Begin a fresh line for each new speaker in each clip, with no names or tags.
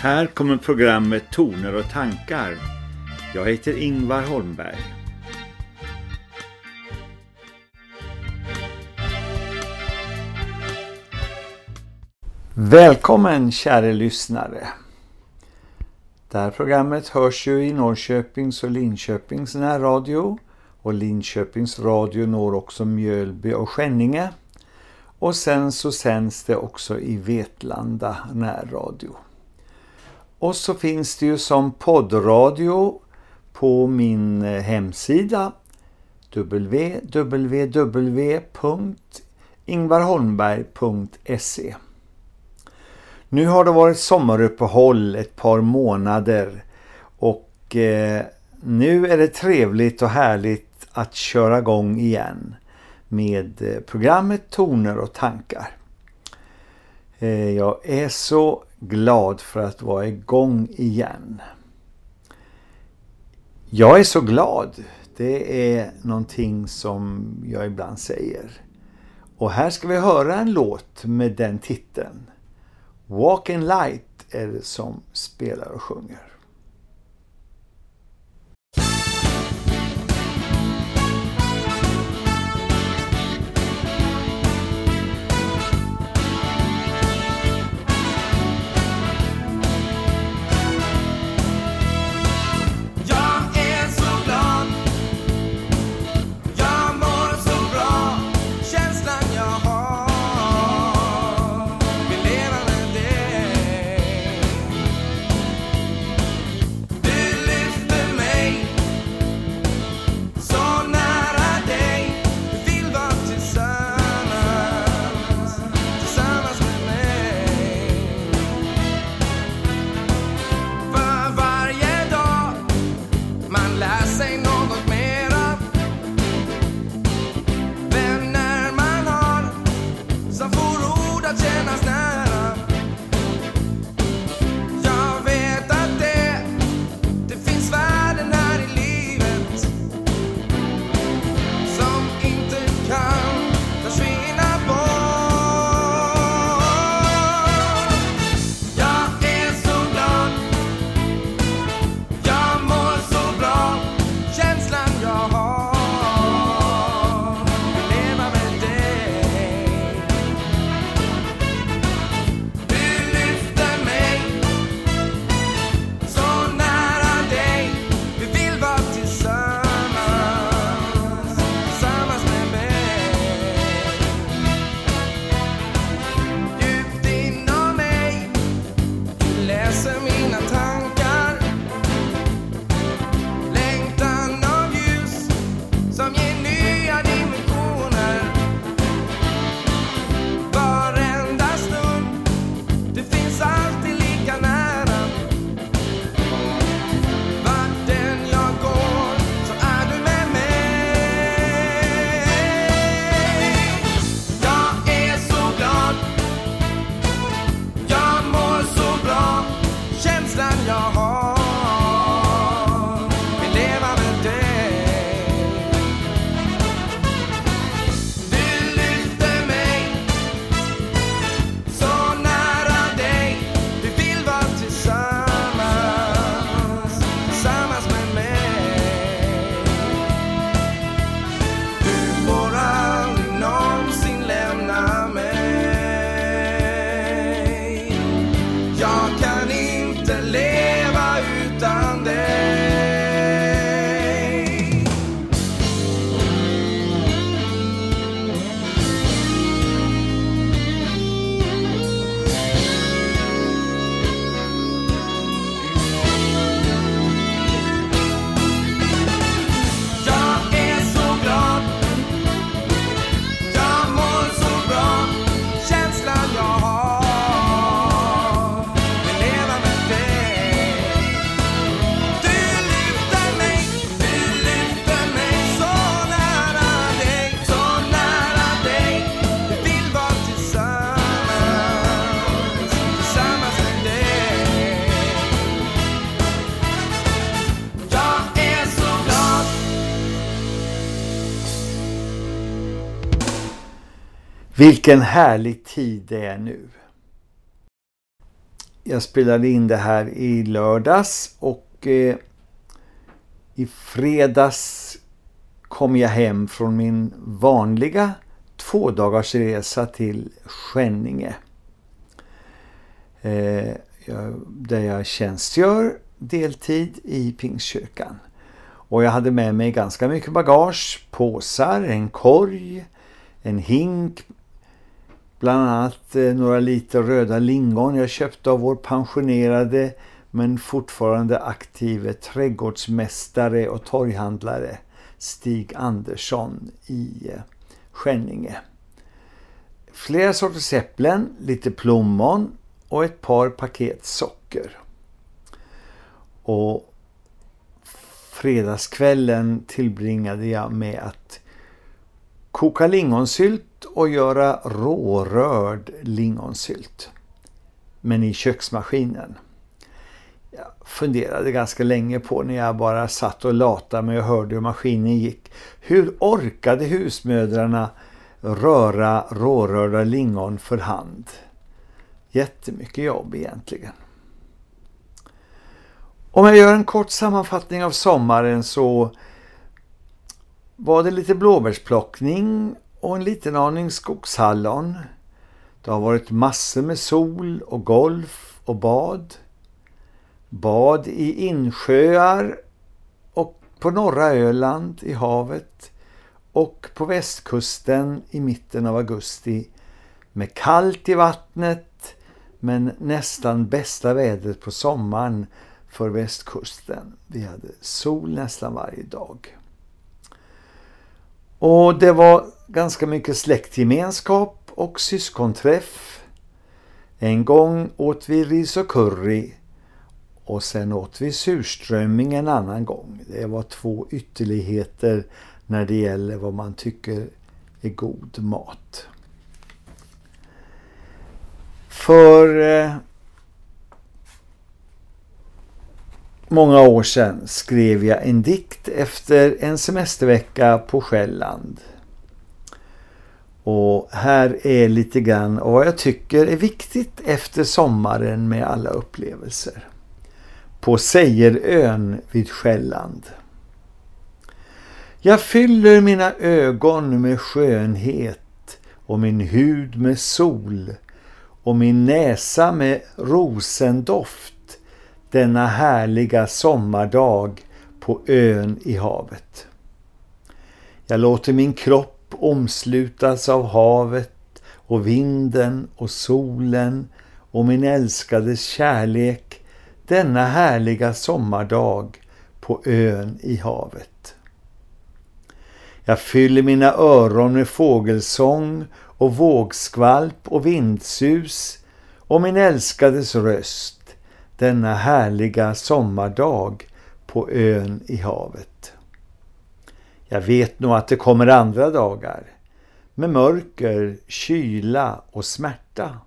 Här kommer programmet Toner och tankar. Jag heter Ingvar Holmberg. Välkommen kära lyssnare. Det här programmet hörs ju i Norrköpings och Linköpings närradio och Linköpings radio når också Mjölby och Skänninge. Och sen så sänds det också i Vetlanda närradio. Och så finns det ju som poddradio på min eh, hemsida www.ingvarholmberg.se Nu har det varit sommaruppehåll ett par månader och eh, nu är det trevligt och härligt att köra igång igen med eh, programmet Toner och tankar. Jag är så glad för att vara igång igen. Jag är så glad. Det är någonting som jag ibland säger. Och här ska vi höra en låt med den titeln. Walk in Light är det som spelar och sjunger. Vilken härlig tid det är nu.
jag spelade in det här i lördags och eh, i fredags kom jag hem från min vanliga två dagars resa till Skänninge. Eh, jag, där jag tjänstgör deltid i Pingstkyrkan. Och jag hade med mig ganska mycket bagage, påsar, en korg, en hink, bland annat eh, några liter röda lingon jag köpte av vår pensionerade men fortfarande aktive trädgårdsmästare och torghandlare Stig Andersson i eh, Skänninge. Flera sorters äpplen, lite plommon och ett par paket socker. Och fredagskvällen tillbringade jag med att koka lingonsylt och göra rårörd lingonsylt. Men i köksmaskinen. Jag funderade ganska länge på när jag bara satt och latade mig och hörde hur maskinen gick. Hur orkade husmödrarna röra rårörda lingon för hand? Jättemycket jobb egentligen. Om jag gör en kort sammanfattning av sommaren så var det lite blåbärsplockning och en liten aning skogshallon. Det har varit massor med sol och golf och bad. Bad i insjöar och på norra Öland i havet och på västkusten i mitten av augusti med kallt i vattnet men nästan bästa vädret på sommaren för västkusten. Vi hade sol nästan varje dag. Och det var ganska mycket släktgemenskap och syskonträff. En gång åt vi ris och curry och sen åt vi surströmming en annan gång. Det var två ytterligheter när det gäller vad man tycker är god mat. För eh, många år sedan skrev jag en dikt efter en semestervecka på Själland. Och här är lite grann vad jag tycker är viktigt efter sommaren med alla upplevelser. På Sejerön vid Själland. Jag fyller mina ögon med skönhet och min hud med sol och min näsa med rosendoft denna härliga sommardag på ön i havet. Jag låter min kropp omslutas av havet och vinden och solen och min älskades kärlek denna härliga sommardag på ön i havet. Jag fyller mina öron med fågelsång och vågskvalp och vindsus och min älskades röst denna härliga sommardag på ön i havet. Jag vet nog att det kommer andra dagar med mörker, kyla och smärta.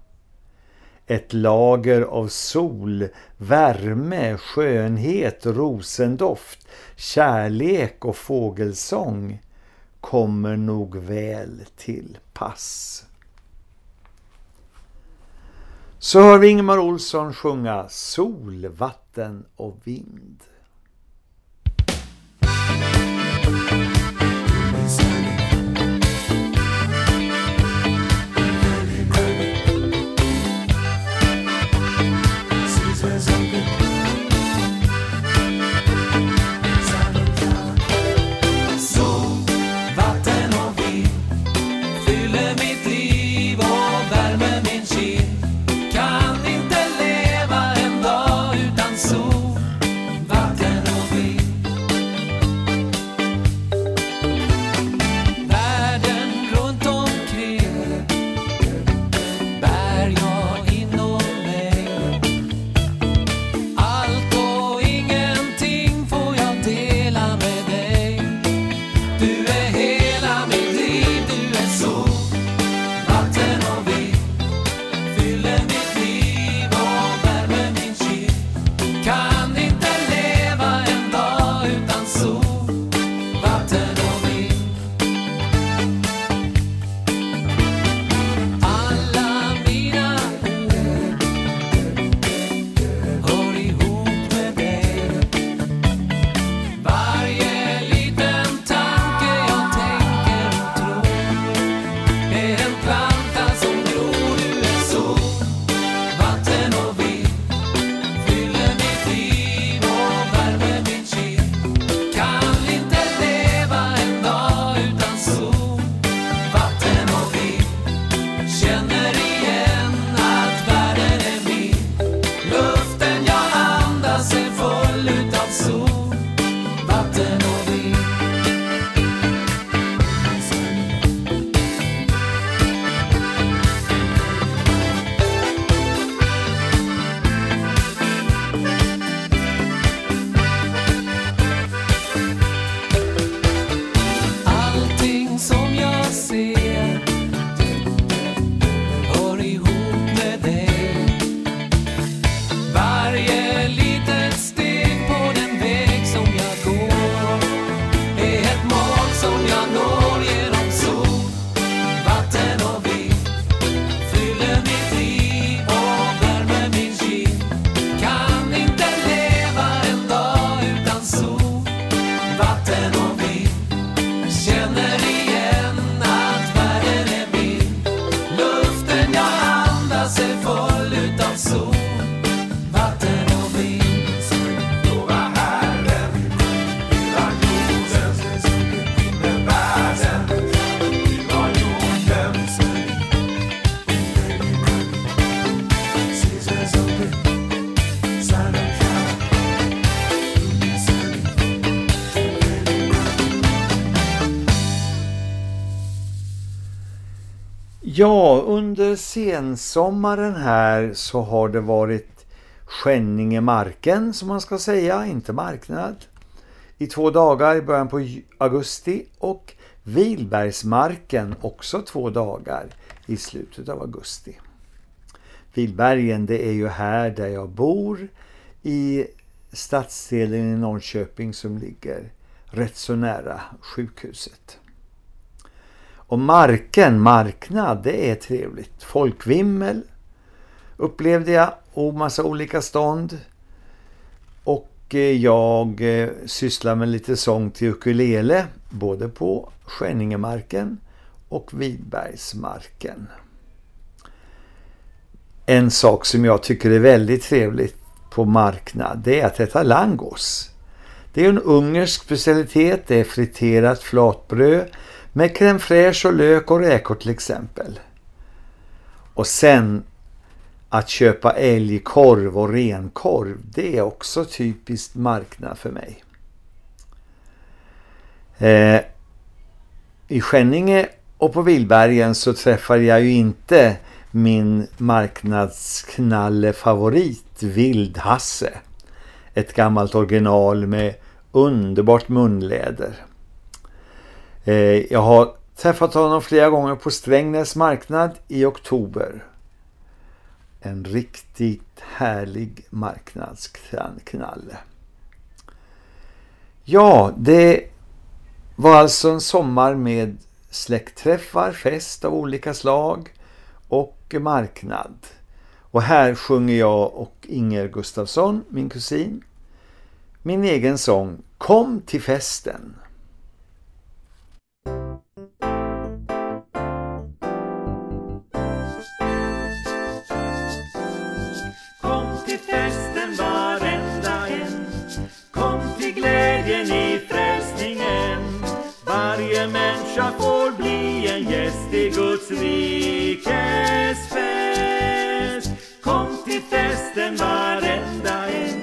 Ett lager av sol, värme, skönhet, rosendoft, kärlek och fågelsång kommer nog väl till pass. Så hör vi Ingemar Olsson sjunga Sol, vatten och vind. Ja, under sensommaren här så har det varit Skänningemarken som man ska säga, inte marknad. I två dagar i början på augusti och Vilbergsmarken också två dagar i slutet av augusti. Vilbergen det är ju här där jag bor i stadsdelen i Norrköping som ligger rätt så nära sjukhuset. Och marken, marknad, det är trevligt. Folkvimmel upplevde jag och massa olika stånd. Och eh, jag eh, sysslar med lite sång till ukulele både på Skänningemarken och Vidbergsmarken. En sak som jag tycker är väldigt trevligt på marknad det är att äta langos. Det är en ungersk specialitet, det är friterat flatbröd med crème fraîche och lök och räkor till exempel. Och sen att köpa älgkorv och renkorv, det är också typiskt marknad för mig. Eh, I Skänninge och på Vilbergen så träffar jag ju inte min marknadsknalle favorit Vildhasse. Ett gammalt original med underbart munläder. Eh, jag har träffat honom flera gånger på Strängnäs marknad i oktober. En riktigt härlig marknadsknalle. Ja, det var alltså en sommar med släktträffar, fest av olika slag och marknad. Och här sjunger jag och Inger Gustafsson, min kusin, min egen sång Kom till festen. I frälsningen.
Varje människa får bli en gäst i Guds rikes fest. Kom till festen varenda en.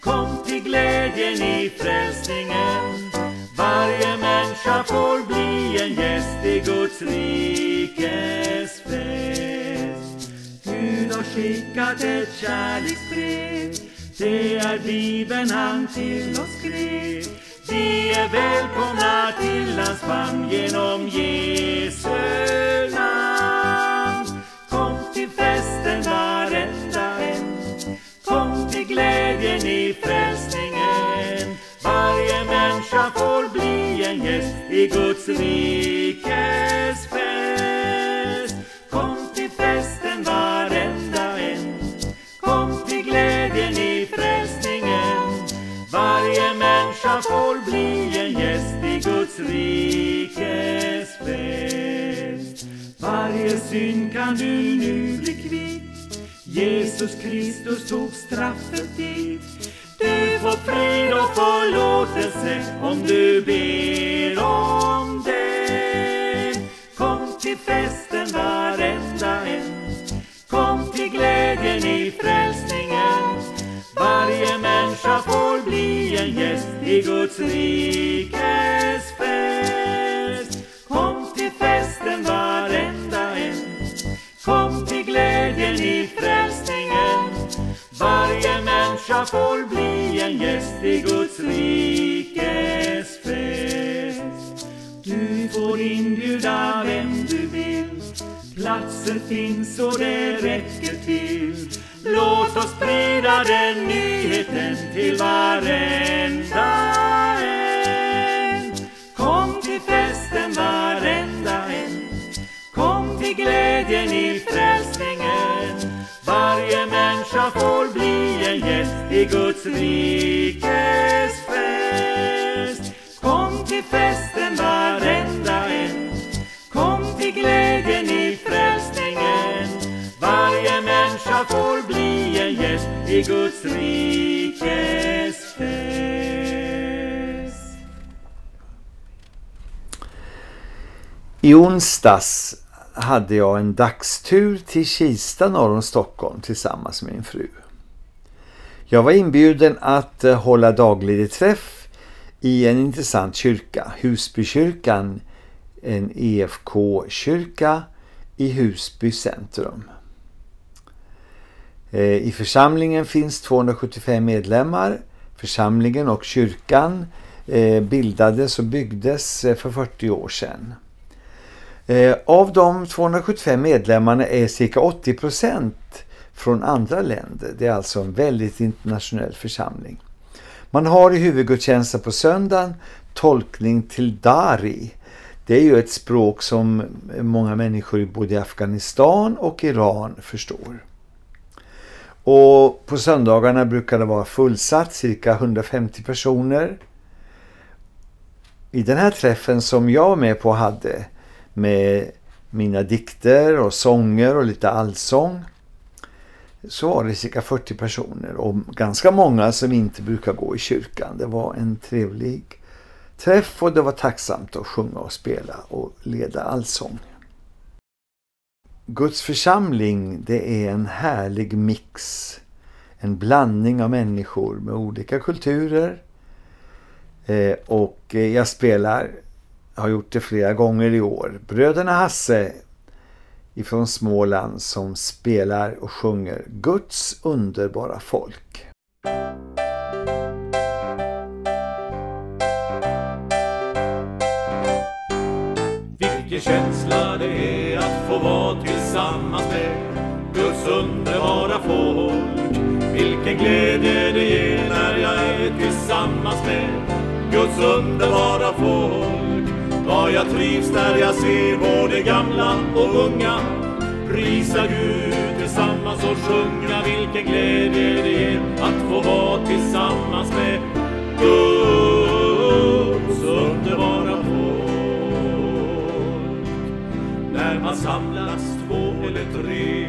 Kom till glädjen i frälsningen. Varje människa får bli en gäst i Guds rikes fest. Gud har skickat ett kärleksbrev. Det är Bibeln han till oss skrev. Vi är välkomna till hans famn genom Jesu namn. Kom till festen varenda en. Kom till glädjen i frälsningen. Varje människa får bli en gäst i Guds rikes kan du nu bli kvitt. Jesus Kristus tog straff gäst i Guds rikes fest. Du får inbjuda vem du vill. Platser finns och det räcker I
onsdags hade jag en dagstur till Kista norr om Stockholm tillsammans med min fru. Jag var inbjuden att eh, hålla daglig träff i en intressant kyrka, Husbykyrkan, en EFK-kyrka i Husby centrum. Eh, I församlingen finns 275 medlemmar. Församlingen och kyrkan eh, bildades och byggdes för 40 år sedan. Eh, av de 275 medlemmarna är cirka 80 procent från andra länder. Det är alltså en väldigt internationell församling. Man har i huvudgudstjänsten på söndagen tolkning till Dari. Det är ju ett språk som många människor både i Afghanistan och Iran förstår. Och på söndagarna brukar det vara fullsatt, cirka 150 personer. I den här träffen som jag var med på hade med mina dikter och sånger och lite allsång så var det cirka 40 personer och ganska många som inte brukar gå i kyrkan. Det var en trevlig träff och det var tacksamt att sjunga och spela och leda allsång. Guds församling det är en härlig mix. En blandning av människor med olika kulturer. Eh, och eh, jag spelar, har gjort det flera gånger i år, Bröderna Hasse ifrån Småland som spelar och sjunger Guds underbara folk.
Vilken känsla det är att få vara tillsammans med Guds underbara folk. Vilken glädje det ger när jag är tillsammans med Guds underbara folk. Jag trivs där jag ser både gamla och unga. Prisa Gud tillsammans och sjunga Vilken glädje det ger att få vara tillsammans med Guds underbara folk. När man samlas två eller tre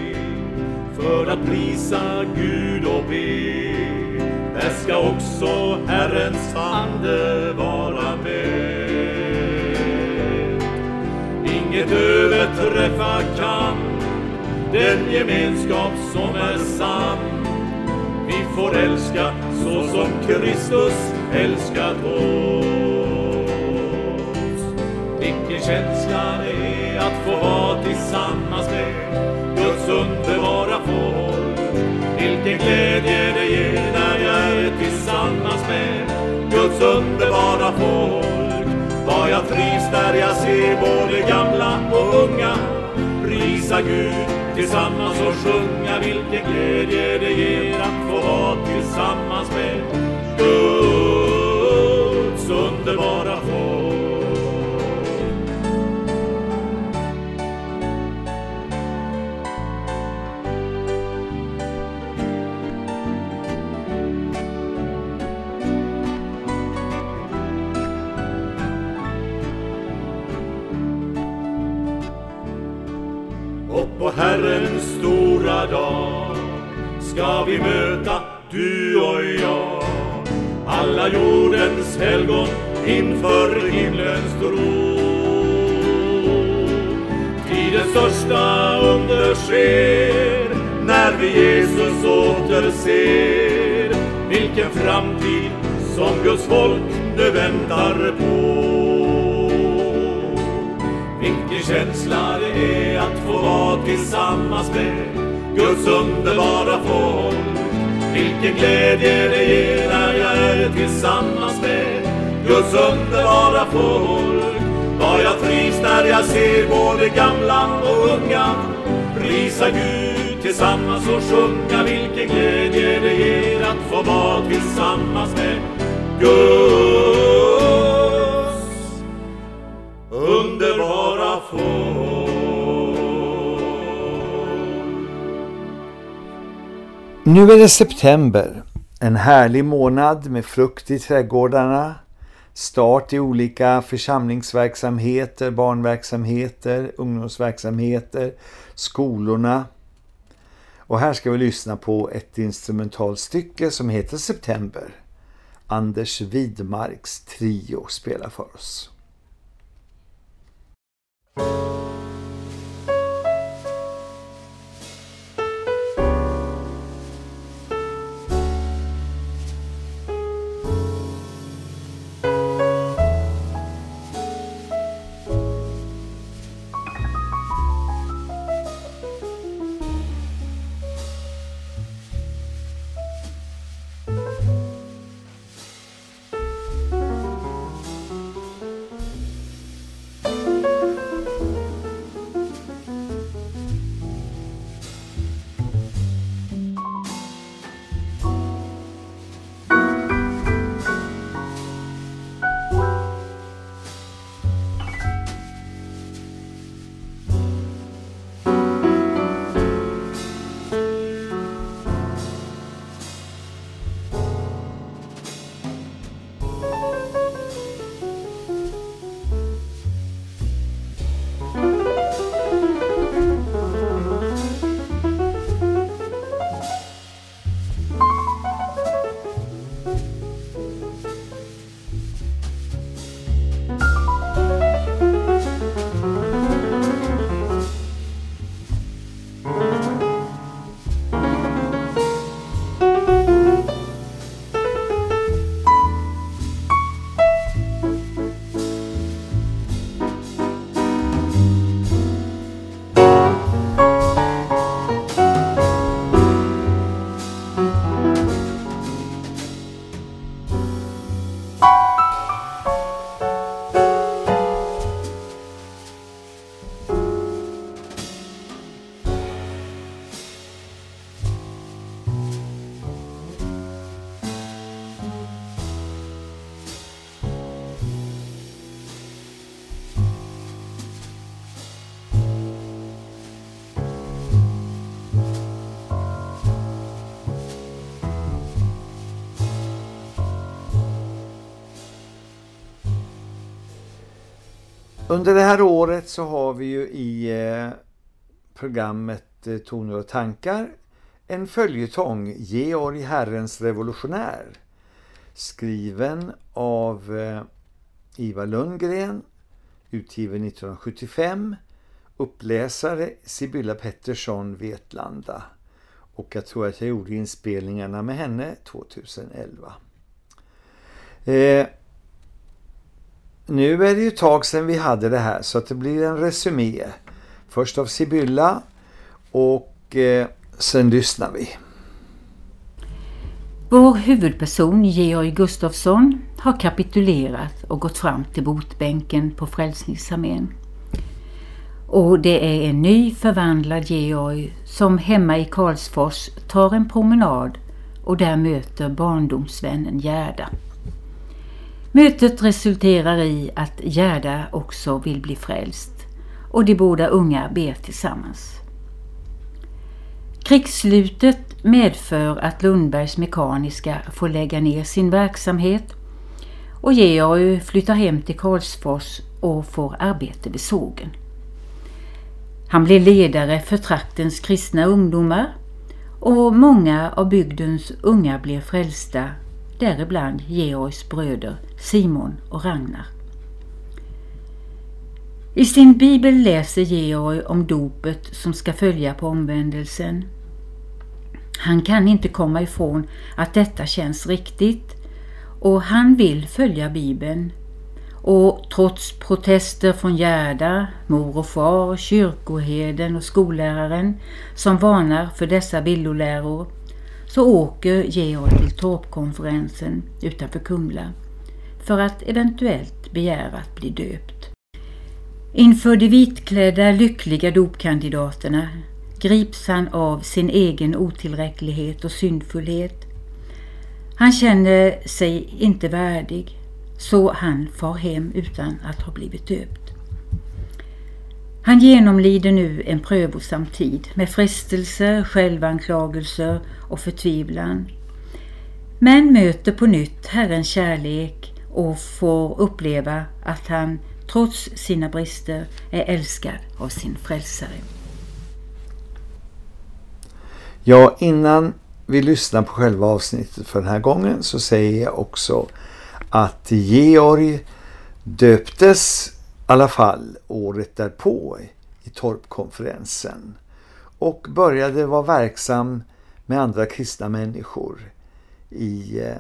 för att prisa Gud och be där ska också Herrens ande vara med. Inget överträffa kan den gemenskap som är sann. Vi får älska så som Kristus älskat oss. Vilken känsla det är att få vara tillsammans med Guds underbara folk. Vilken glädje det ger när jag är tillsammans med Guds underbara folk. Vad jag trivs när jag ser både gamla och unga prisa Gud tillsammans och sjunga vilken glädje det ger att få vara tillsammans med Gud. Herrens stora dag ska vi möta du och jag alla jordens helgon inför himlens tron. Tidens största under sker när vi Jesus återser. Vilken framtid som Guds folk nu väntar på. Vilken känsla det är att få vara tillsammans med Guds underbara folk. Vilken glädje det ger när jag är tillsammans med Guds underbara folk. Vad jag trivs när jag ser både gamla och unga prisa Gud tillsammans och sjunga vilken glädje det ger att få vara tillsammans med Gud
Nu är det september, en härlig månad med frukt i trädgårdarna, start i olika församlingsverksamheter, barnverksamheter, ungdomsverksamheter, skolorna. Och här ska vi lyssna på ett instrumentalstycke som heter September. Anders Widmarks trio spelar för oss. Under det här året så har vi ju i eh, programmet eh, Toner och tankar en följetong Georg Herrens revolutionär skriven av eh, Ivar Lundgren utgiven 1975 uppläsare Sibylla Pettersson Vetlanda och jag tror att jag gjorde inspelningarna med henne 2011. Eh, nu är det ju ett tag sedan vi hade det här så att det blir en resumé. Först av Sibylla och eh, sen lyssnar vi.
Vår huvudperson Georg Gustafsson har kapitulerat och gått fram till botbänken på Frälsningsarmén. Och det är en ny förvandlad Georg som hemma i Karlsfors tar en promenad och där möter barndomsvännen Gerda. Mötet resulterar i att Gerda också vill bli frälst och de båda unga ber tillsammans. Krigsslutet medför att Lundbergs Mekaniska får lägga ner sin verksamhet och Georg flyttar hem till Karlsfors och får arbete vid sågen. Han blir ledare för traktens kristna ungdomar och många av bygdens unga blir frälsta, däribland Georgs bröder Simon och Ragnar. I sin bibel läser Georg om dopet som ska följa på omvändelsen. Han kan inte komma ifrån att detta känns riktigt och han vill följa bibeln. Och trots protester från Gerda, mor och far, kyrkoheden och skolläraren som varnar för dessa villoläror så åker Georg till torpkonferensen utanför Kumla för att eventuellt begära att bli döpt. Inför de vitklädda lyckliga dopkandidaterna grips han av sin egen otillräcklighet och syndfullhet. Han känner sig inte värdig, så han far hem utan att ha blivit döpt. Han genomlider nu en prövosam tid med frestelser, självanklagelser och förtvivlan. Men möter på nytt Herrens kärlek och får uppleva att han trots sina brister är älskad av sin frälsare.
Ja, innan vi lyssnar på själva avsnittet för den här gången så säger jag också att Georg döptes alla fall året därpå i torpkonferensen och började vara verksam med andra kristna människor i eh,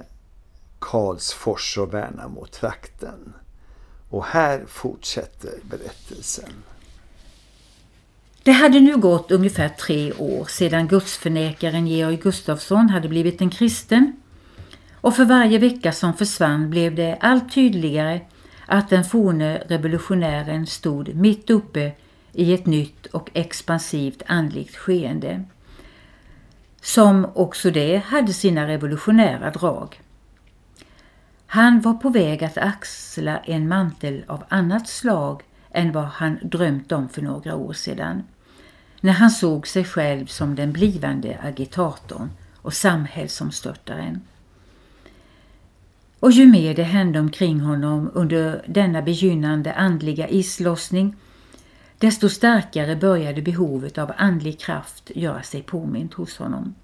Karlsfors och Värnamo-trakten. Och här fortsätter berättelsen.
Det hade nu gått ungefär tre år sedan gudsförnekaren Georg Gustafsson hade blivit en kristen och för varje vecka som försvann blev det allt tydligare att den forne revolutionären stod mitt uppe i ett nytt och expansivt andligt skeende. Som också det hade sina revolutionära drag. Han var på väg att axla en mantel av annat slag än vad han drömt om för några år sedan. När han såg sig själv som den blivande agitatorn och samhällsomstörtaren. Och ju mer det hände omkring honom under denna begynnande andliga islossning, desto starkare började behovet av andlig kraft göra sig påmint hos honom.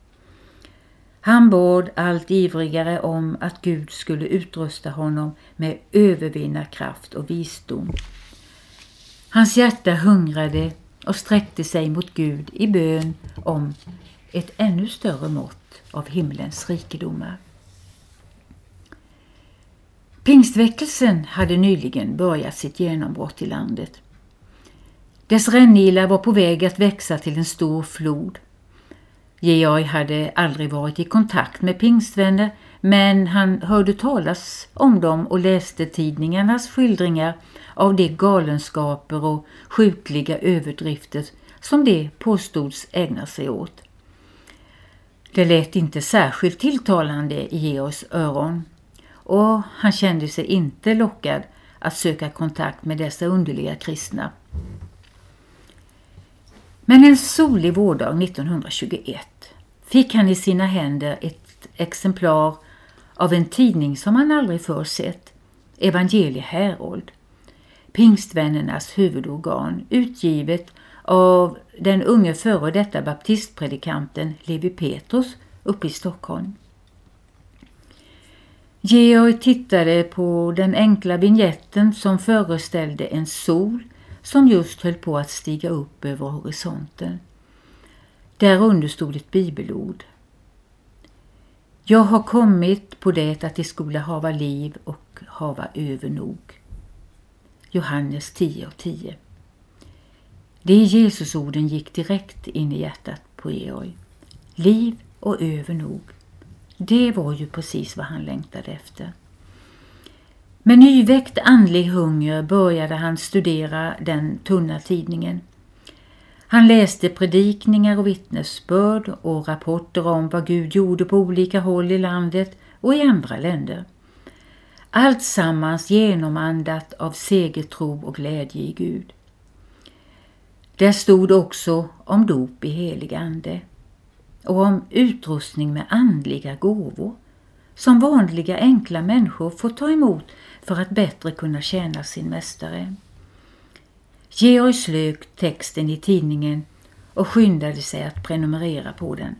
Han bad allt ivrigare om att Gud skulle utrusta honom med övervinnarkraft och visdom. Hans hjärta hungrade och sträckte sig mot Gud i bön om ett ännu större mått av himlens rikedomar. Pingstväckelsen hade nyligen börjat sitt genombrott i landet. Dess rännilar var på väg att växa till en stor flod. Georg hade aldrig varit i kontakt med pingstvänner men han hörde talas om dem och läste tidningarnas skildringar av de galenskaper och sjukliga överdrifter som de påstods ägna sig åt. Det lät inte särskilt tilltalande i Georgs öron och han kände sig inte lockad att söka kontakt med dessa underliga kristna. Men en solig vårdag 1921 fick han i sina händer ett exemplar av en tidning som han aldrig förr sett, Evangelie Härold. Pingstvännernas huvudorgan utgivet av den unge före detta baptistpredikanten Levi Petrus uppe i Stockholm. Georg tittade på den enkla vignetten som föreställde en sol som just höll på att stiga upp över horisonten. Där under stod ett bibelord. Jag har kommit på det att de skola hava liv och hava övernog. Johannes 10 och 10. De Jesusorden gick direkt in i hjärtat på Georg. Liv och övernog. Det var ju precis vad han längtade efter. Med nyväckt andlig hunger började han studera den tunna tidningen. Han läste predikningar och vittnesbörd och rapporter om vad Gud gjorde på olika håll i landet och i andra länder. Allt sammans genomandat av segertro och glädje i Gud. Där stod också om dop i helig ande och om utrustning med andliga gåvor som vanliga enkla människor får ta emot för att bättre kunna tjäna sin mästare. Georg slök texten i tidningen och skyndade sig att prenumerera på den.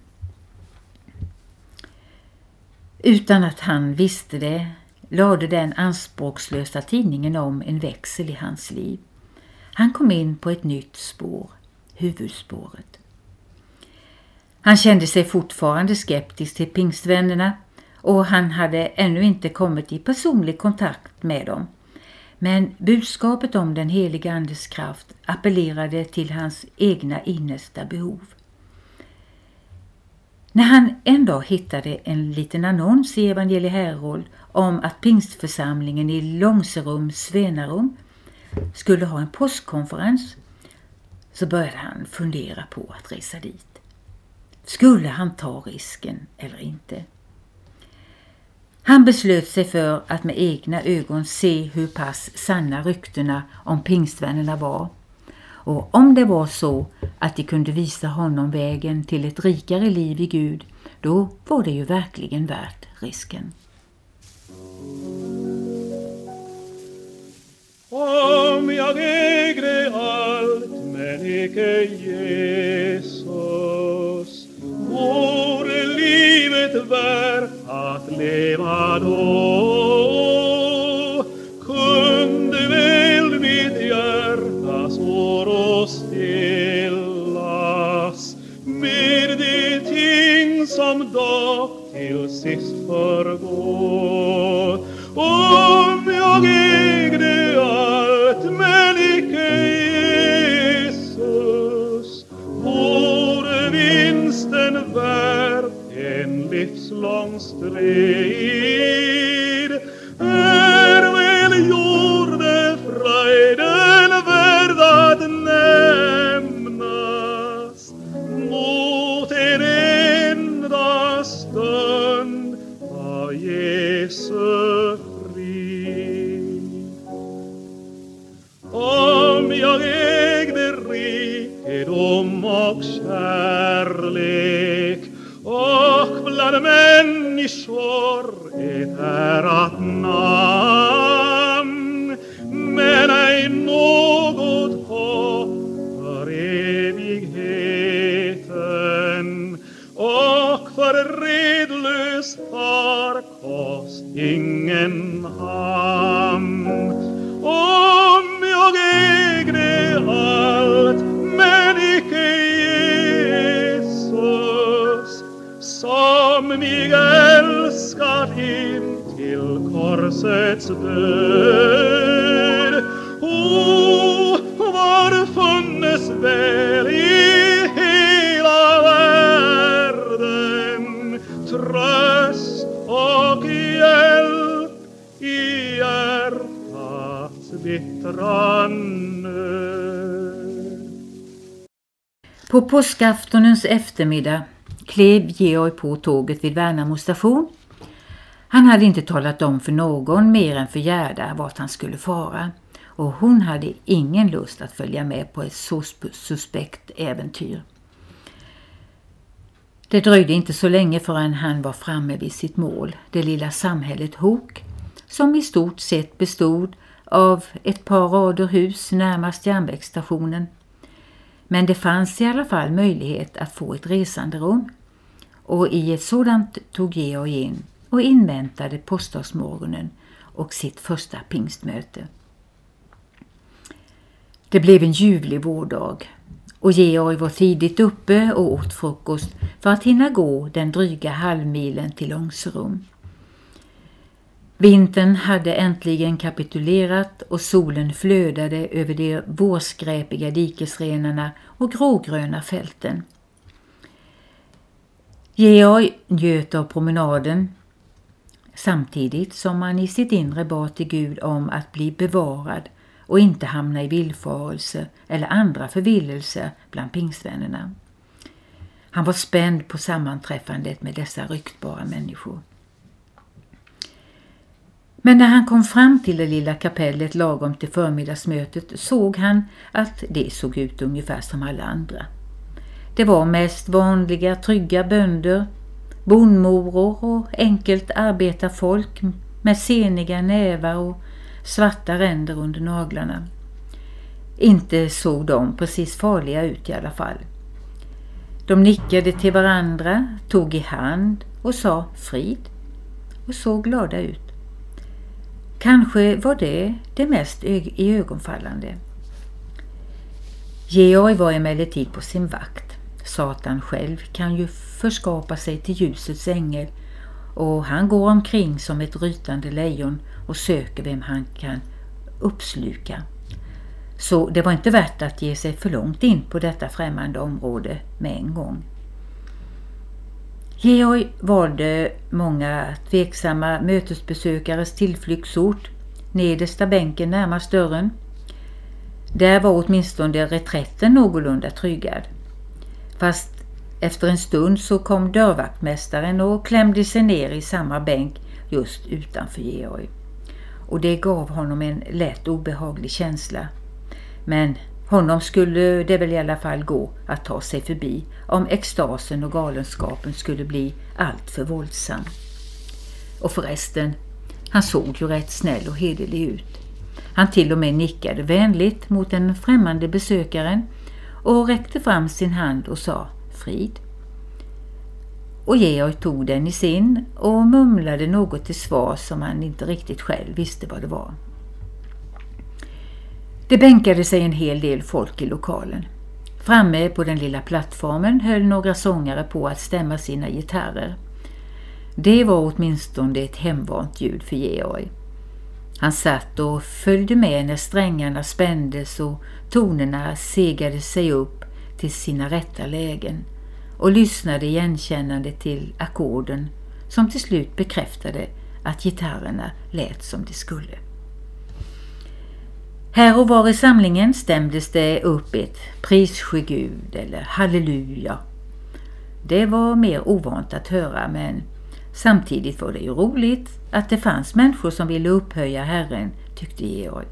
Utan att han visste det lade den anspråkslösa tidningen om en växel i hans liv. Han kom in på ett nytt spår, huvudspåret. Han kände sig fortfarande skeptisk till pingstvännerna och han hade ännu inte kommit i personlig kontakt med dem. Men budskapet om den heliga Andes kraft appellerade till hans egna innersta behov. När han en dag hittade en liten annons i Evangelie Herold om att pingstförsamlingen i Långserum, Svenarum skulle ha en påskkonferens så började han fundera på att resa dit. Skulle han ta risken eller inte? Han beslöt sig för att med egna ögon se hur pass sanna ryktena om pingstvännerna var. Och om det var så att de kunde visa honom vägen till ett rikare liv i Gud, då var det ju verkligen värt risken.
Om jag ägde allt men icke ger leva då kunde väl mitt hjärtas oro stillas. Med de ting som dock till sist förgår. Om jag ägde allt men icke Jesus vore vinsten värd en livslång strid. Hjärtats.
På påskaftonens eftermiddag klev Georg på tåget vid Värnamo station. Han hade inte talat om för någon mer än för Gerda vart han skulle fara och hon hade ingen lust att följa med på ett så suspekt äventyr. Det dröjde inte så länge förrän han var framme vid sitt mål, det lilla samhället Hok, som i stort sett bestod av ett par rader hus närmast järnvägsstationen. Men det fanns i alla fall möjlighet att få ett resanderum och i ett sådant tog Georg in och inväntade påskdagsmorgonen och sitt första pingstmöte. Det blev en ljuvlig vårdag och Georg var tidigt uppe och åt frukost för att hinna gå den dryga halvmilen till Långserum. Vintern hade äntligen kapitulerat och solen flödade över de vårskräpiga dikesrenarna och grågröna fälten. Georg njöt av promenaden samtidigt som han i sitt inre bad till Gud om att bli bevarad och inte hamna i villfarelse eller andra förvillelser bland pingstvännerna. Han var spänd på sammanträffandet med dessa ryktbara människor. Men när han kom fram till det lilla kapellet lagom till förmiddagsmötet såg han att det såg ut ungefär som alla andra. Det var mest vanliga trygga bönder, bondmoror och enkelt arbetarfolk med seniga nävar och svarta ränder under naglarna. Inte såg de precis farliga ut i alla fall. De nickade till varandra, tog i hand och sa frid och såg glada ut. Kanske var det det mest iögonfallande. ögonfallande. Georg var emellertid på sin vakt. Satan själv kan ju förskapa sig till ljusets ängel och han går omkring som ett rytande lejon och söker vem han kan uppsluka. Så det var inte värt att ge sig för långt in på detta främmande område med en gång. Georg valde många tveksamma mötesbesökares tillflyktsort, nedersta bänken närmast dörren. Där var åtminstone reträtten någorlunda tryggad. Fast efter en stund så kom dörrvaktmästaren och klämde sig ner i samma bänk just utanför Georg. Och det gav honom en lätt obehaglig känsla. Men honom skulle det väl i alla fall gå att ta sig förbi om extasen och galenskapen skulle bli allt för våldsam. Och förresten, han såg ju rätt snäll och hederlig ut. Han till och med nickade vänligt mot den främmande besökaren och räckte fram sin hand och sa frid. Och Georg tog den i sin och mumlade något till svar som han inte riktigt själv visste vad det var. Det bänkade sig en hel del folk i lokalen. Framme på den lilla plattformen höll några sångare på att stämma sina gitarrer. Det var åtminstone ett hemvant ljud för Georg. Han satt och följde med när strängarna spändes och tonerna segade sig upp till sina rätta lägen och lyssnade igenkännande till ackorden som till slut bekräftade att gitarrerna lät som de skulle. Här och var i samlingen stämdes det upp ett Pris Gud eller halleluja. Det var mer ovant att höra men samtidigt var det ju roligt att det fanns människor som ville upphöja Herren, tyckte Georg.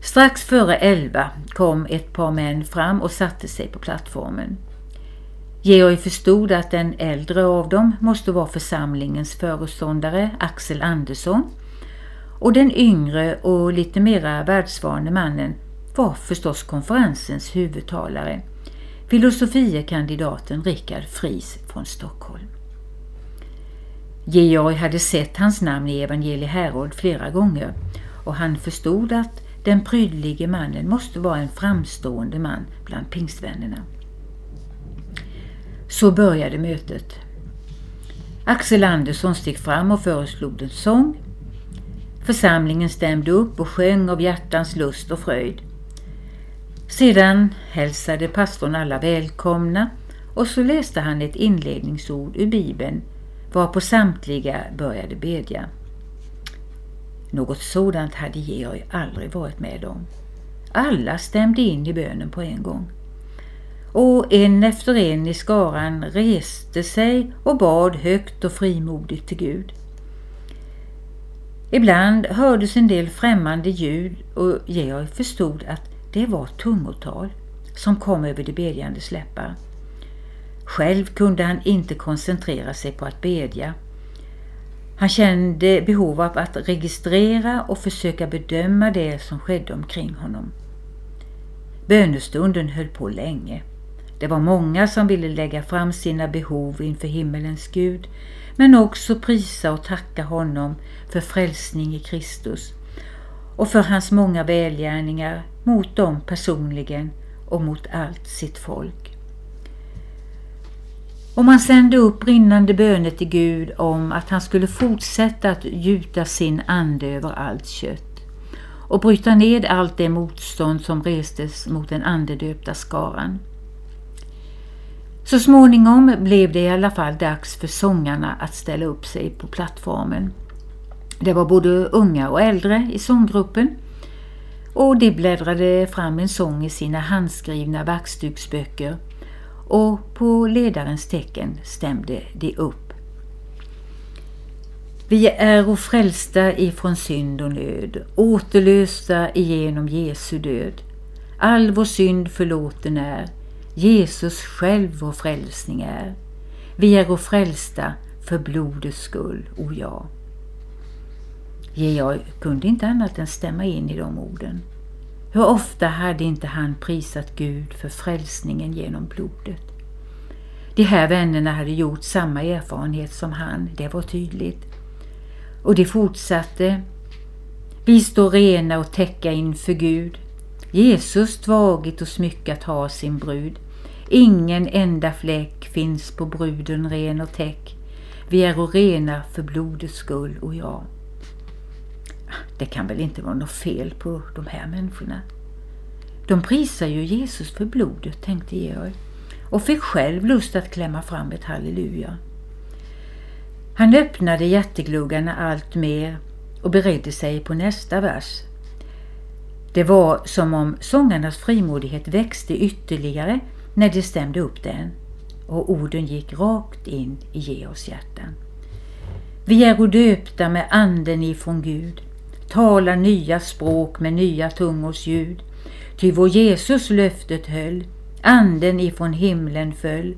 Strax före elva kom ett par män fram och satte sig på plattformen. Georg förstod att den äldre av dem måste vara församlingens föreståndare Axel Andersson och den yngre och lite mera världsvane mannen var förstås konferensens huvudtalare, filosofiekandidaten Richard Fries från Stockholm. Georg hade sett hans namn i Evangelie Herold flera gånger och han förstod att den prydlige mannen måste vara en framstående man bland pingstvännerna. Så började mötet. Axel Andersson steg fram och föreslog en sång Församlingen stämde upp och sjöng av hjärtans lust och fröjd. Sedan hälsade pastorn alla välkomna och så läste han ett inledningsord ur Bibeln varpå samtliga började bedja. Något sådant hade Georg aldrig varit med om. Alla stämde in i bönen på en gång. Och en efter en i skaran reste sig och bad högt och frimodigt till Gud. Ibland hördes en del främmande ljud och Georg förstod att det var tungotal som kom över de bedjande läppar. Själv kunde han inte koncentrera sig på att bedja. Han kände behov av att registrera och försöka bedöma det som skedde omkring honom. Bönestunden höll på länge. Det var många som ville lägga fram sina behov inför himmelens Gud men också prisa och tacka honom för frälsning i Kristus och för hans många välgärningar mot dem personligen och mot allt sitt folk. Och man sände upp brinnande böner till Gud om att han skulle fortsätta att gjuta sin ande över allt kött och bryta ned allt det motstånd som restes mot den andedöpta skaran. Så småningom blev det i alla fall dags för sångarna att ställa upp sig på plattformen. Det var både unga och äldre i sånggruppen och de bläddrade fram en sång i sina handskrivna verkstygsböcker och på ledarens tecken stämde de upp. Vi är frälsta ifrån synd och nöd, återlösta igenom Jesu död. All vår synd förlåten är, Jesus själv vår frälsning är. Vi är och frälsta för blodets skull, o ja. Georg kunde inte annat än stämma in i de orden. Hur ofta hade inte han prisat Gud för frälsningen genom blodet? De här vännerna hade gjort samma erfarenhet som han, det var tydligt. Och de fortsatte. Vi står rena och täcka inför Gud. Jesus tvagit och smyckat har sin brud. Ingen enda fläck finns på bruden ren och täck. Vi är och rena för blodets skull och jag. Det kan väl inte vara något fel på de här människorna. De prisar ju Jesus för blodet, tänkte Georg och fick själv lust att klämma fram ett halleluja. Han öppnade hjärtegluggarna allt mer och beredde sig på nästa vers. Det var som om sångarnas frimodighet växte ytterligare när de stämde upp den och orden gick rakt in i Georgs hjärtan. Vi är döpta med anden ifrån Gud, talar nya språk med nya tungors ljud, ty vår Jesus löftet höll, anden ifrån himlen föll,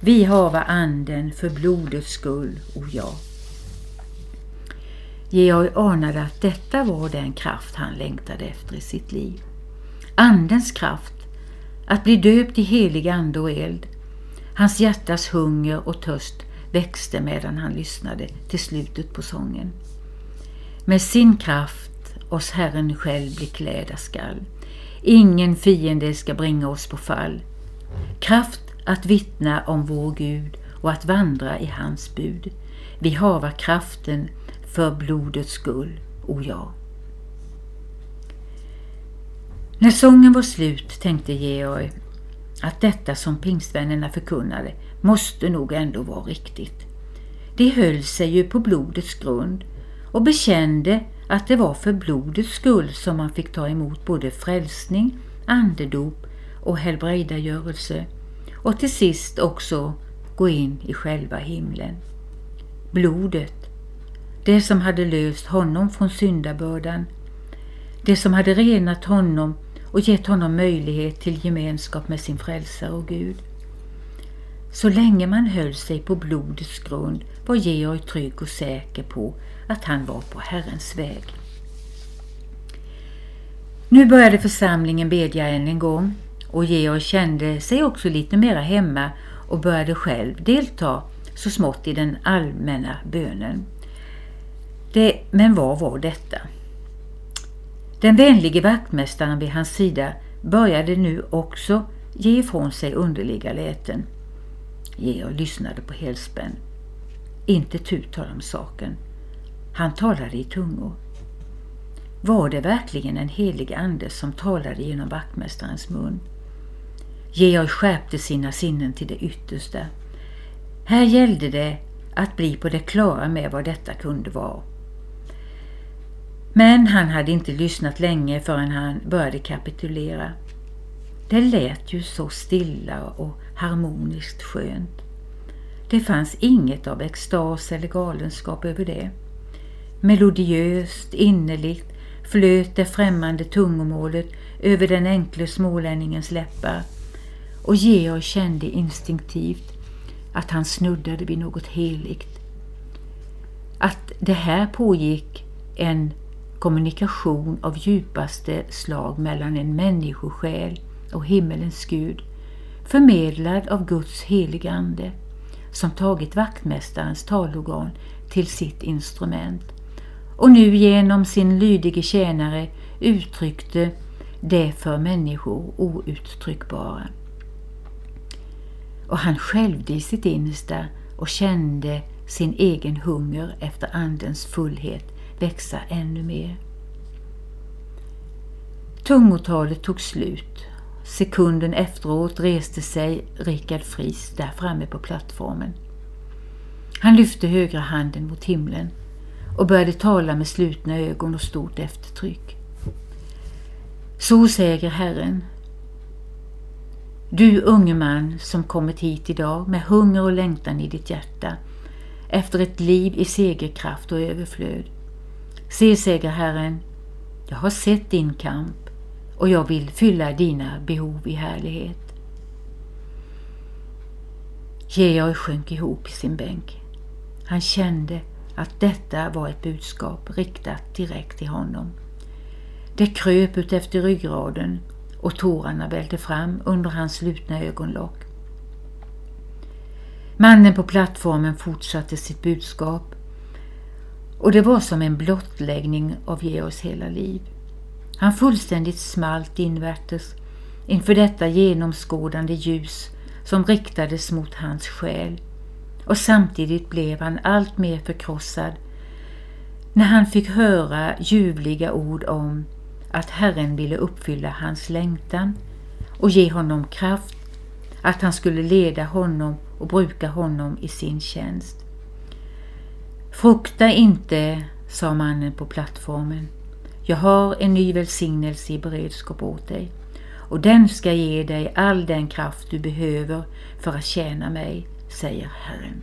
vi hava anden för blodets skull, o ja. Georg anade att detta var den kraft han längtade efter i sitt liv. Andens kraft, att bli döpt i helig ande och eld. Hans hjärtas hunger och törst växte medan han lyssnade till slutet på sången. Med sin kraft oss Herren själv blir kläda skall. Ingen fiende ska bringa oss på fall. Kraft att vittna om vår Gud och att vandra i hans bud. Vi hava kraften för blodets skull, o ja. När sången var slut tänkte Georg att detta som pingstvännerna förkunnade måste nog ändå vara riktigt. De höll sig ju på blodets grund och bekände att det var för blodets skull som man fick ta emot både frälsning, andedop och helbrägdagörelse och till sist också gå in i själva himlen. Blodet, det som hade löst honom från syndabördan, det som hade renat honom och gett honom möjlighet till gemenskap med sin frälsare och Gud. Så länge man höll sig på blodets grund var Georg trygg och säker på att han var på Herrens väg. Nu började församlingen bedja än en gång och Georg kände sig också lite mera hemma och började själv delta så smått i den allmänna bönen. Det, men vad var detta? Den vänlige vaktmästaren vid hans sida började nu också ge ifrån sig underliga läten. Georg lyssnade på helspänn. Inte tu tal om saken. Han talade i tungor. Var det verkligen en helig ande som talade genom vaktmästarens mun? Georg skärpte sina sinnen till det yttersta. Här gällde det att bli på det klara med vad detta kunde vara. Men han hade inte lyssnat länge förrän han började kapitulera. Det lät ju så stilla och harmoniskt skönt. Det fanns inget av extas eller galenskap över det. Melodiöst, innerligt flöt det främmande tungomålet över den enkle smålänningens läppar och Georg kände instinktivt att han snuddade vid något heligt. att det här pågick en kommunikation av djupaste slag mellan en människosjäl och himmelens Gud, förmedlad av Guds heliga Ande, som tagit vaktmästarens talorgan till sitt instrument och nu genom sin lydige tjänare uttryckte det för människor outtryckbara. Och han skälvde i sitt innersta och kände sin egen hunger efter Andens fullhet växa ännu mer. Tungotalet tog slut. Sekunden efteråt reste sig Rikard Fris där framme på plattformen. Han lyfte högra handen mot himlen och började tala med slutna ögon och stort eftertryck. Så säger Herren. Du unge man som kommit hit idag med hunger och längtan i ditt hjärta efter ett liv i segerkraft och överflöd. Se, säger Herren, jag har sett din kamp och jag vill fylla dina behov i härlighet. Georg sjönk ihop i sin bänk. Han kände att detta var ett budskap riktat direkt till honom. Det kröp ut efter ryggraden och tårarna välte fram under hans slutna ögonlock. Mannen på plattformen fortsatte sitt budskap och det var som en blottläggning av Georgs hela liv. Han fullständigt smalt invärtes inför detta genomskådande ljus som riktades mot hans själ och samtidigt blev han allt mer förkrossad när han fick höra ljuvliga ord om att Herren ville uppfylla hans längtan och ge honom kraft, att han skulle leda honom och bruka honom i sin tjänst. Frukta inte, sa mannen på plattformen. Jag har en ny välsignelse i beredskap åt dig och den ska ge dig all den kraft du behöver för att tjäna mig, säger Herren.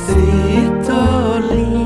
stritto lì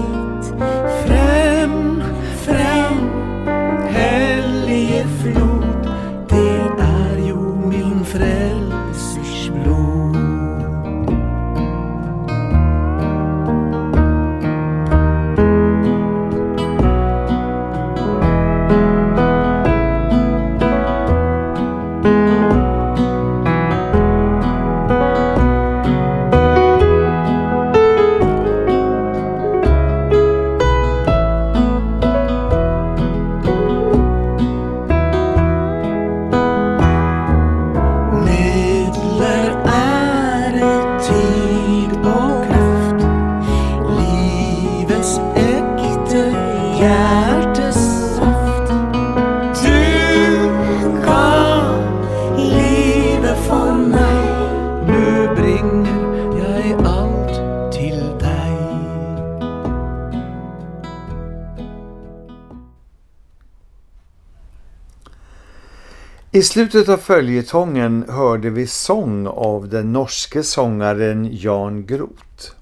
slutet av följetongen hörde vi sång av den norske sångaren Jan Groth.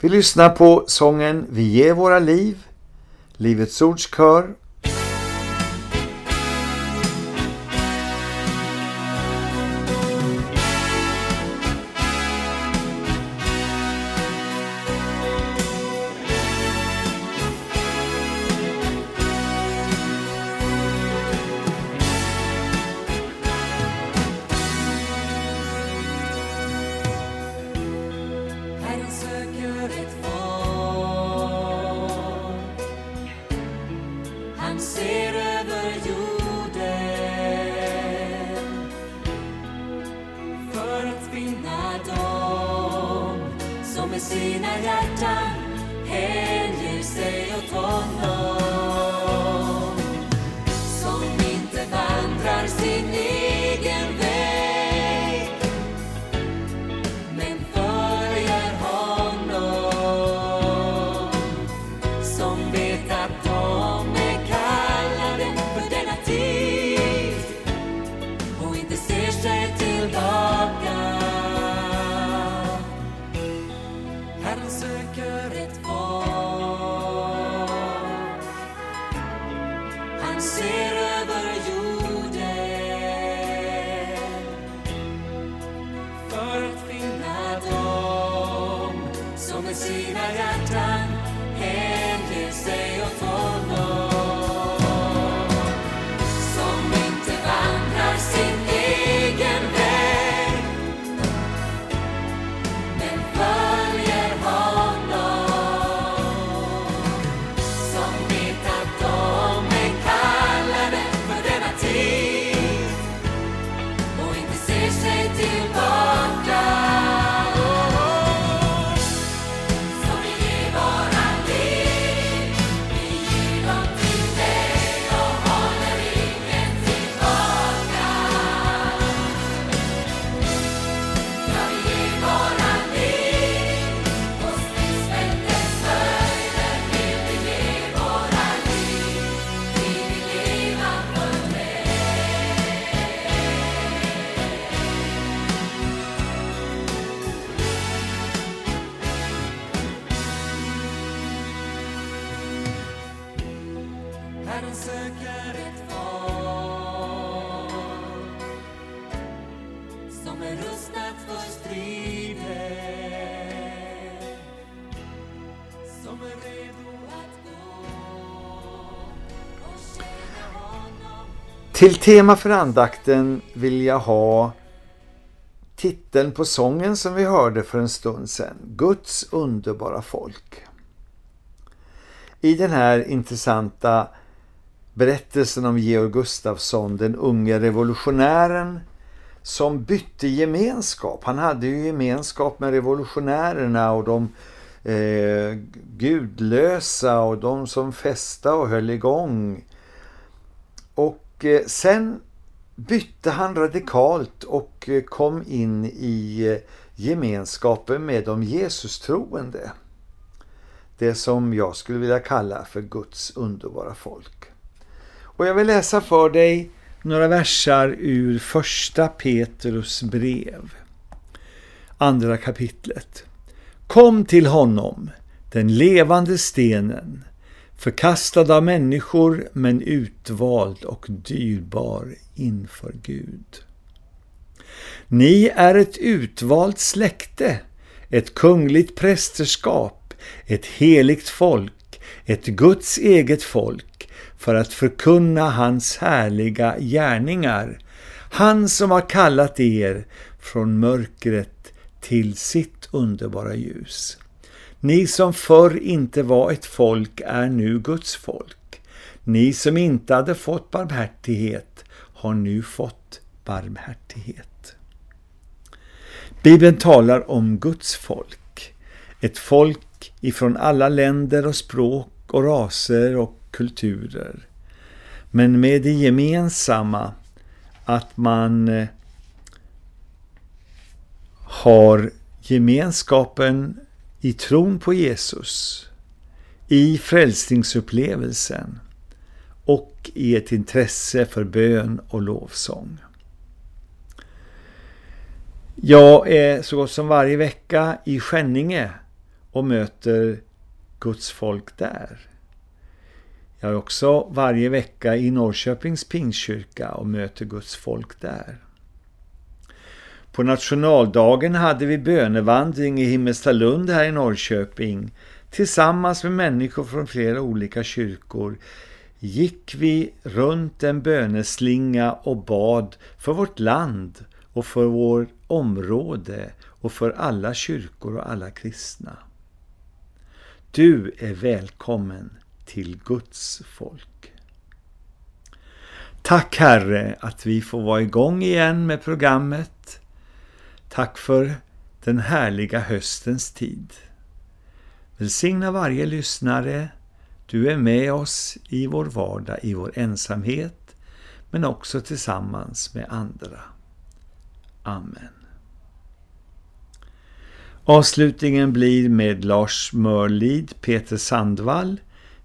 Vi lyssnar på sången Vi ger våra liv, Livets ords kör
ser över jorden. För att finna dem som med sina hjärtan hänger sig åt honom.
Till tema för andakten vill jag ha titeln på sången som vi hörde för en stund sedan. Guds underbara folk. I den här intressanta berättelsen om Georg Gustafsson, den unge revolutionären som bytte gemenskap. Han hade ju gemenskap med revolutionärerna och de eh, gudlösa och de som fästa och höll igång. Och Eh, sen bytte han radikalt och eh, kom in i eh, gemenskapen med de Jesus-troende. Det som jag skulle vilja kalla för Guds underbara folk. Och jag vill läsa för dig några versar ur första Petrus brev. Andra kapitlet. Kom till honom, den levande stenen, förkastad av människor men utvald och dyrbar inför Gud. Ni är ett utvalt släkte, ett kungligt prästerskap, ett heligt folk, ett Guds eget folk, för att förkunna hans härliga gärningar, han som har kallat er från mörkret till sitt underbara ljus. Ni som förr inte var ett folk är nu Guds folk. Ni som inte hade fått barmhärtighet har nu fått barmhärtighet. Bibeln talar om Guds folk. Ett folk ifrån alla länder och språk och raser och kulturer. Men med det gemensamma att man eh, har gemenskapen i tron på Jesus, i frälsningsupplevelsen och i ett intresse för bön och lovsång. Jag är så gott som varje vecka i Skänninge och möter Guds folk där. Jag är också varje vecka i Norrköpings Pingstkyrka och möter Guds folk där. På nationaldagen hade vi bönevandring i Himmelstalund här i Norrköping. Tillsammans med människor från flera olika kyrkor gick vi runt en böneslinga och bad för vårt land och för vårt område och för alla kyrkor och alla kristna. Du är välkommen till Guds folk. Tack Herre att vi får vara igång igen med programmet. Tack för den härliga höstens tid. Välsigna varje lyssnare. Du är med oss i vår vardag, i vår ensamhet, men också tillsammans med andra. Amen. Avslutningen blir med Lars Mörlid, Peter Sandvall.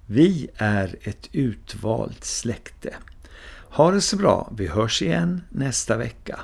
Vi är ett utvalt släkte. Ha det så bra, vi hörs igen nästa vecka.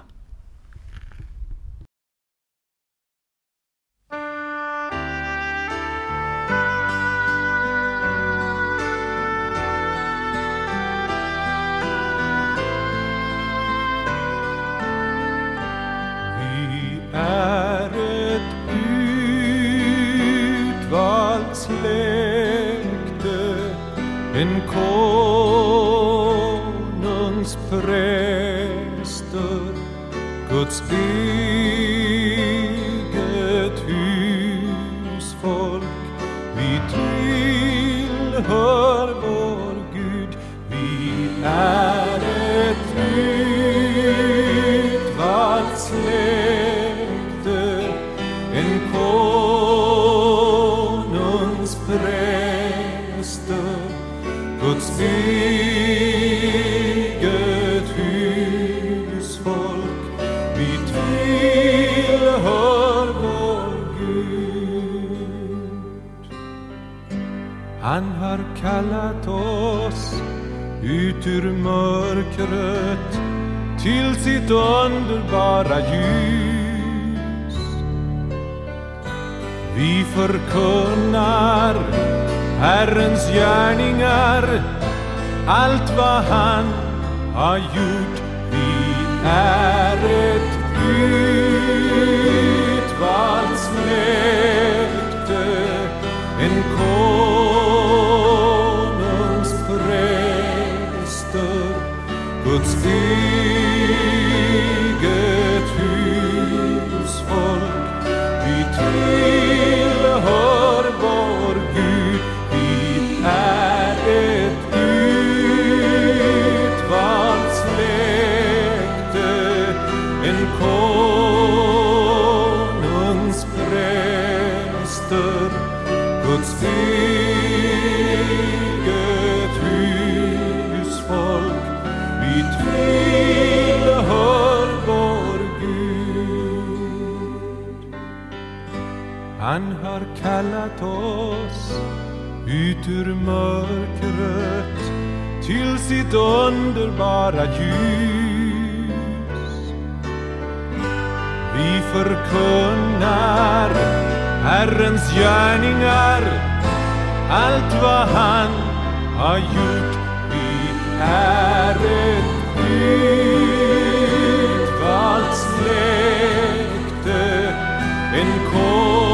Vi fört oss ut ur mörkret till sitt underbara ljus. Vi förkunnar Herrens gärningar, allt vad han har gjort. Vi är ett utvalt släkte, en kår